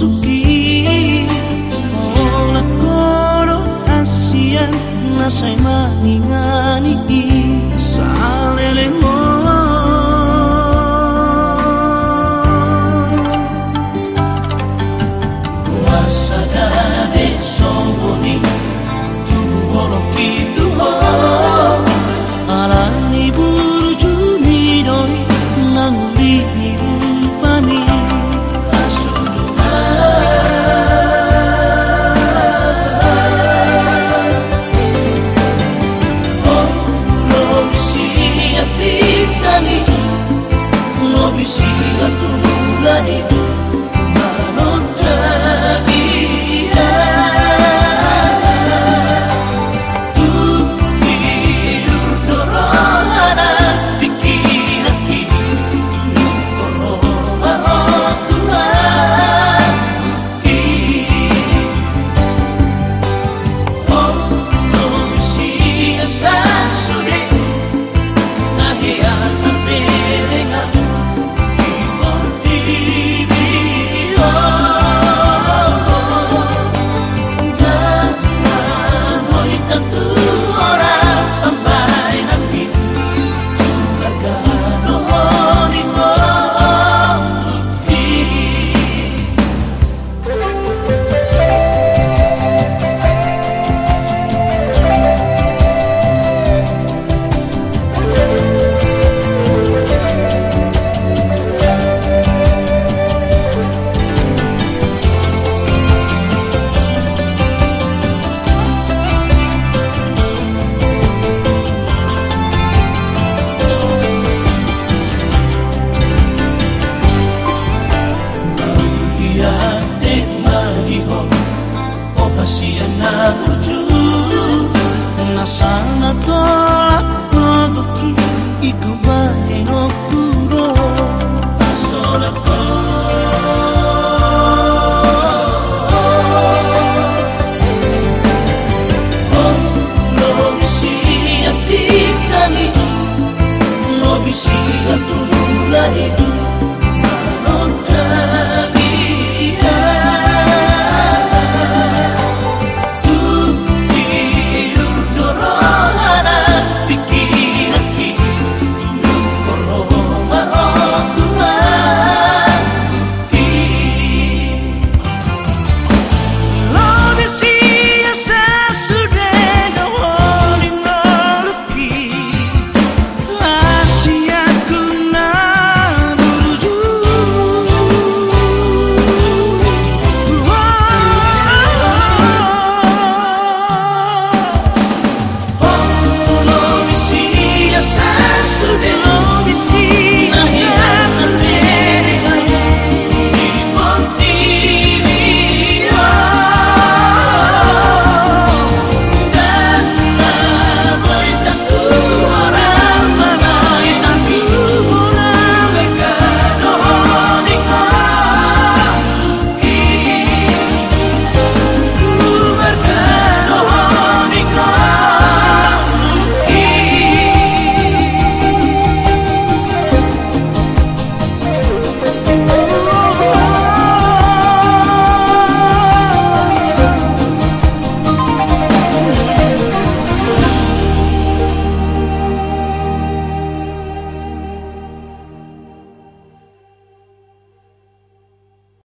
Suki Ola koro asian Nasay maninganiki Sa aleleng Alani arani jumi doi nanguri you see lucu Nasana tolak Ikut bahin okuro